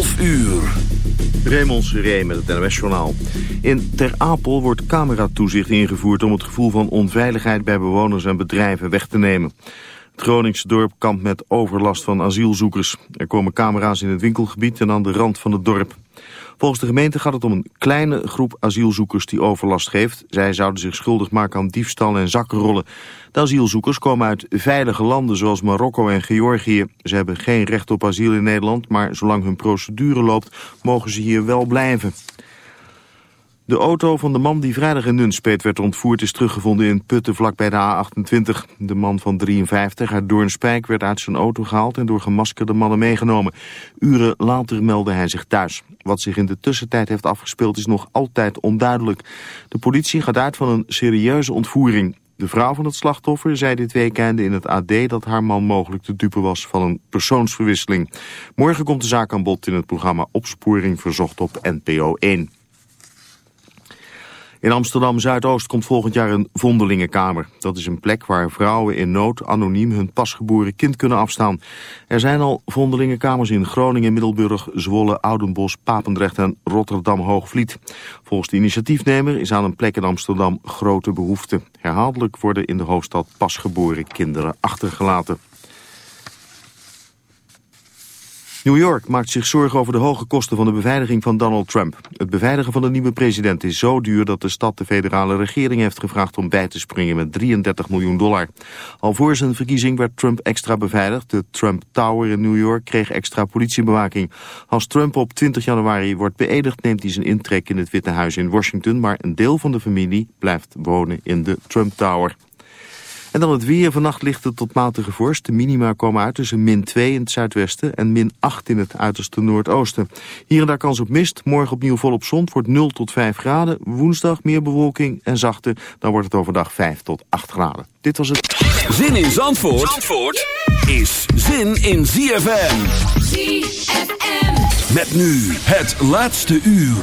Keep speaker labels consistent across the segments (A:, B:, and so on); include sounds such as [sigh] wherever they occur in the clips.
A: 12 uur.
B: Raymond Seré met het NOS-journaal. In Ter Apel wordt cameratoezicht ingevoerd om het gevoel van onveiligheid bij bewoners en bedrijven weg te nemen. Het Groningse dorp kampt met overlast van asielzoekers. Er komen camera's in het winkelgebied en aan de rand van het dorp. Volgens de gemeente gaat het om een kleine groep asielzoekers die overlast geeft. Zij zouden zich schuldig maken aan diefstal en zakkenrollen. De asielzoekers komen uit veilige landen zoals Marokko en Georgië. Ze hebben geen recht op asiel in Nederland, maar zolang hun procedure loopt mogen ze hier wel blijven. De auto van de man die vrijdag in Nunspeet werd ontvoerd is teruggevonden in Putten vlak bij de A28. De man van 53 uit Doornspijk werd uit zijn auto gehaald en door gemaskerde mannen meegenomen. Uren later meldde hij zich thuis. Wat zich in de tussentijd heeft afgespeeld is nog altijd onduidelijk. De politie gaat uit van een serieuze ontvoering. De vrouw van het slachtoffer zei dit weekend in het AD dat haar man mogelijk de dupe was van een persoonsverwisseling. Morgen komt de zaak aan bod in het programma Opsporing Verzocht op NPO 1. In Amsterdam-Zuidoost komt volgend jaar een vondelingenkamer. Dat is een plek waar vrouwen in nood anoniem hun pasgeboren kind kunnen afstaan. Er zijn al vondelingenkamers in Groningen, Middelburg, Zwolle, Oudenbos, Papendrecht en Rotterdam-Hoogvliet. Volgens de initiatiefnemer is aan een plek in Amsterdam grote behoefte. Herhaaldelijk worden in de hoofdstad pasgeboren kinderen achtergelaten. New York maakt zich zorgen over de hoge kosten van de beveiliging van Donald Trump. Het beveiligen van de nieuwe president is zo duur dat de stad de federale regering heeft gevraagd om bij te springen met 33 miljoen dollar. Al voor zijn verkiezing werd Trump extra beveiligd. De Trump Tower in New York kreeg extra politiebewaking. Als Trump op 20 januari wordt beëdigd neemt hij zijn intrek in het Witte Huis in Washington, maar een deel van de familie blijft wonen in de Trump Tower. En dan het weer. Vannacht ligt het tot matige vorst. De minima komen uit tussen min 2 in het zuidwesten en min 8 in het uiterste noordoosten. Hier en daar kans op mist. Morgen opnieuw volop zon. Het wordt 0 tot 5 graden. Woensdag meer bewolking en zachte. Dan wordt het overdag 5 tot 8 graden. Dit was het.
A: Zin in Zandvoort, Zandvoort is zin in ZFM. ZFM. Met nu het laatste uur.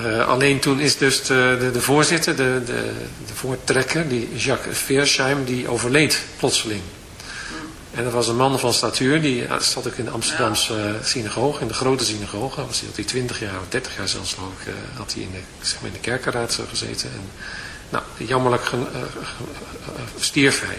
C: Uh, alleen toen is dus de, de, de voorzitter, de, de, de, voortrekker, die Jacques Versheim, die overleed plotseling. En dat was een man van statuur, die zat ook in de Amsterdamse uh, synagoge, in de grote synagoge. Was hij, had hij 20 jaar of 30 jaar zelfs ik, uh, had hij in de, zeg maar in de kerkenraad gezeten. En, nou, jammerlijk stierf hij.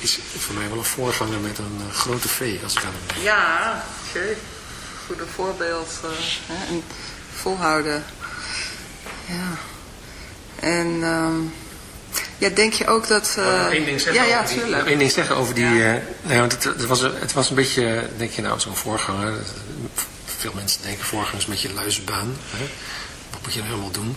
C: is voor mij wel een voorganger met een uh, grote V, als ik aan hem denk.
D: Ja, oké. Goede voorbeeld. Uh, hè, en volhouden. Ja. En um, ja, denk je ook dat... Uh,
C: één ding zeggen
D: ja, ja, die, nog
C: één ding zeggen over die... Ja. nou, want het, het, was, het was een beetje, denk je nou, zo'n voorganger. Veel mensen denken voorganger is een beetje luizenbaan. Hè? Wat moet je nou helemaal doen?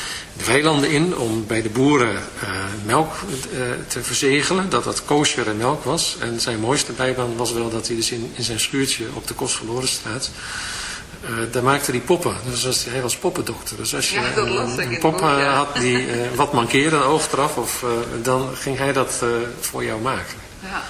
C: de weilanden in om bij de boeren uh, melk uh, te verzegelen, dat dat kosher melk was. En zijn mooiste bijbaan was wel dat hij dus in, in zijn schuurtje op de Kostverlorenstraat, uh, daar maakte hij poppen. Dus als, hij was poppendokter. Dus als je
D: ja,
C: een pop ja. had die wat mankeerde, een oog eraf, of, dan ging hij dat voor jou maken.
D: Ja.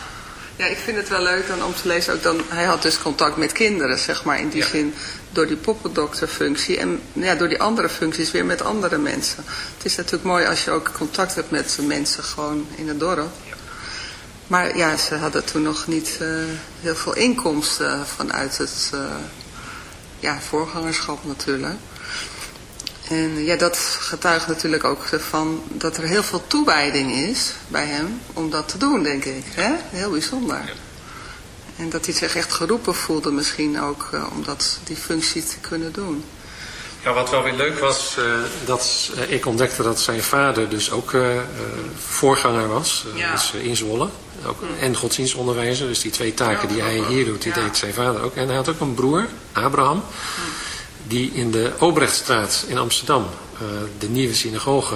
D: Ja, ik vind het wel leuk dan om te lezen. Ook dan, hij had dus contact met kinderen, zeg maar, in die ja. zin door die poppendokterfunctie. En ja, door die andere functies weer met andere mensen. Het is natuurlijk mooi als je ook contact hebt met mensen gewoon in het dorp. Maar ja, ze hadden toen nog niet uh, heel veel inkomsten vanuit het uh, ja, voorgangerschap natuurlijk. En ja, dat getuigt natuurlijk ook van dat er heel veel toewijding is bij hem om dat te doen, denk ik. Hè? Heel bijzonder. En dat hij zich echt geroepen voelde misschien ook uh, om dat, die functie te kunnen doen.
C: Ja, wat wel weer leuk was, uh, dat uh, ik ontdekte dat zijn vader dus ook voorganger was.
D: Ja.
C: Dus in Zwolle. Ook, mm. En godsdienstonderwijzer. Dus die twee taken die hij hier doet, die ja. deed zijn vader ook. En hij had ook een broer, Abraham. Mm die in de Obrechtstraat in Amsterdam de nieuwe synagoge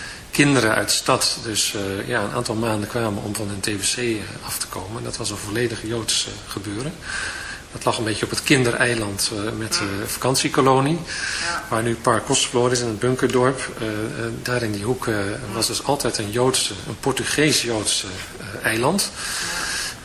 C: kinderen uit de stad dus ja, een aantal maanden kwamen om van hun TBC af te komen. Dat was een volledig Joods gebeuren. Dat lag een beetje op het kindereiland uh, met de vakantiekolonie.
D: Ja.
C: Waar nu Park Kostverloren is in het bunkerdorp. Daar in die hoek was dus altijd een Joodse, een Portugees-Joodse eiland.
D: Ja.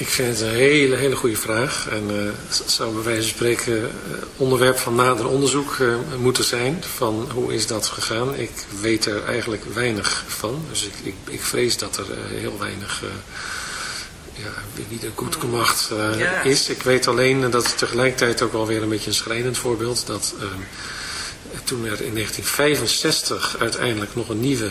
C: Ik vind het een hele, hele goede vraag. En uh, het zou bij wijze van spreken uh, onderwerp van nader onderzoek uh, moeten zijn. Van hoe is dat gegaan? Ik weet er eigenlijk weinig van. Dus ik, ik, ik vrees dat er heel weinig ja, wie er goed gemacht ja. is. Ik weet alleen dat het tegelijkertijd ook alweer een beetje een schrijnend voorbeeld. Dat ehm, toen er in 1965 uiteindelijk nog een nieuwe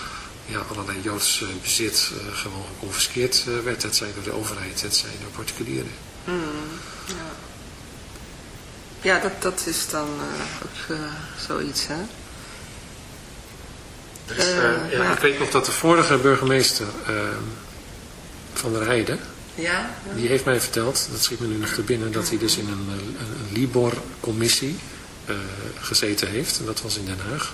C: ja, allerlei Joods bezit uh, gewoon geconfiskeerd uh, werd. Het zij door de overheid, het zij door particulieren. Mm,
D: ja. ja, dat, dat is dan uh, ook zoiets, hè?
C: Dus, ja, ja. Ik weet nog dat de vorige burgemeester van der Heide, ja, die heeft mij verteld, dat schiet me nu nog te binnen, dat hij dus in een, een, een Libor-commissie gezeten heeft. En dat was in Den Haag.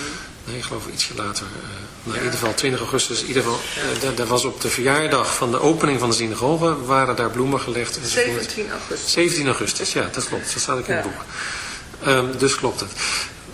C: nee, ik geloof ietsje later, nou, in ieder geval 20 augustus, in ieder geval, uh, dat was op de verjaardag van de opening van de synagoge, waren daar bloemen gelegd.
D: 17 augustus.
C: 17 augustus, ja, dat klopt, dat staat ook in het boek. Um, dus klopt het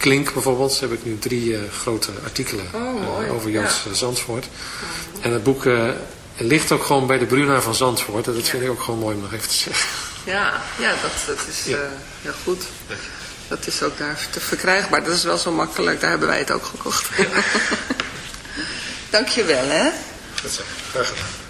C: Klink bijvoorbeeld, heb ik nu drie grote artikelen oh, over Joods ja. Zandvoort. En het boek ligt ook gewoon bij de Bruna van Zandvoort. En dat vind ik ook gewoon mooi om nog even te zeggen.
D: Ja, ja dat, dat is ja. Heel goed. Dat is ook daar te verkrijgbaar. Dat is wel zo makkelijk. Daar hebben wij het ook gekocht. Ja. [laughs] Dank je wel, hè.
C: Goed zo. Graag gedaan.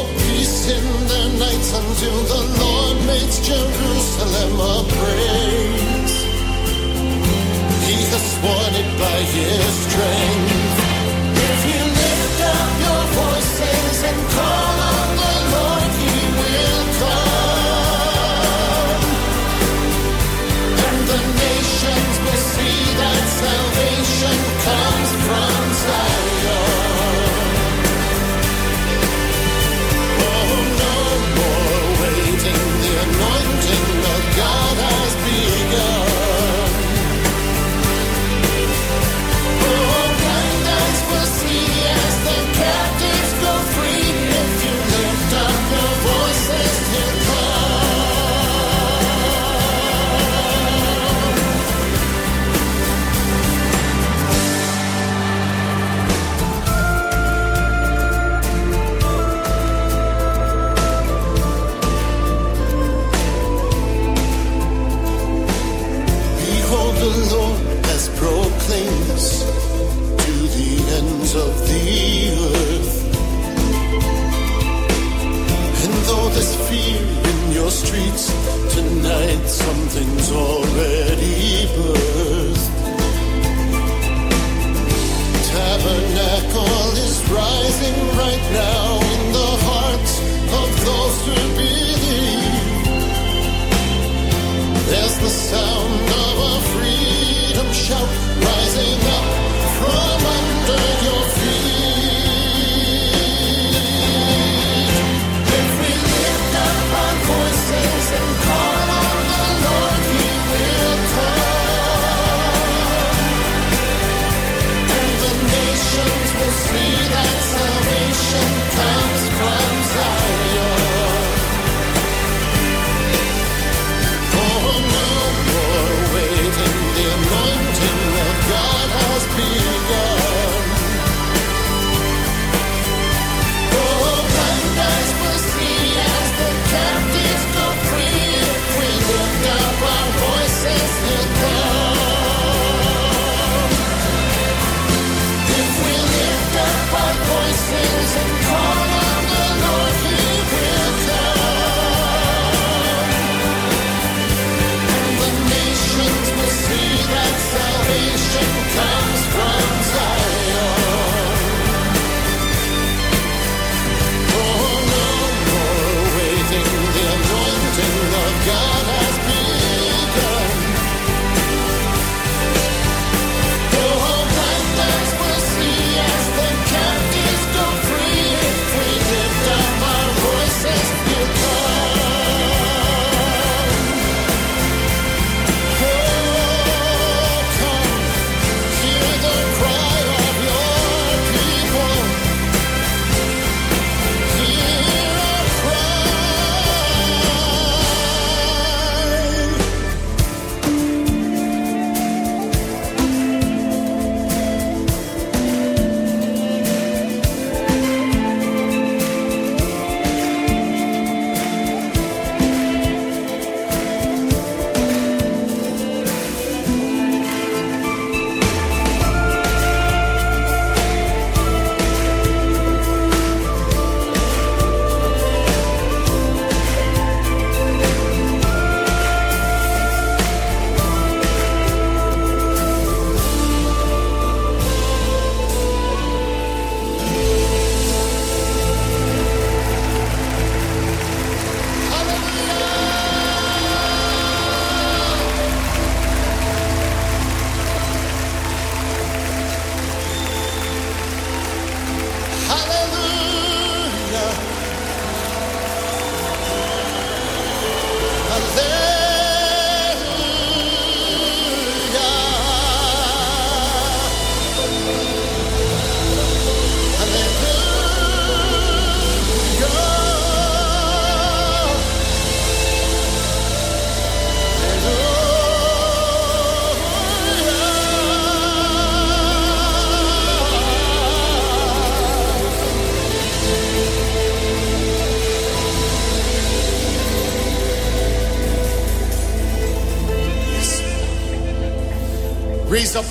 E: in their nights until the Lord makes Jerusalem a praise. He has sworn it by his strength. If you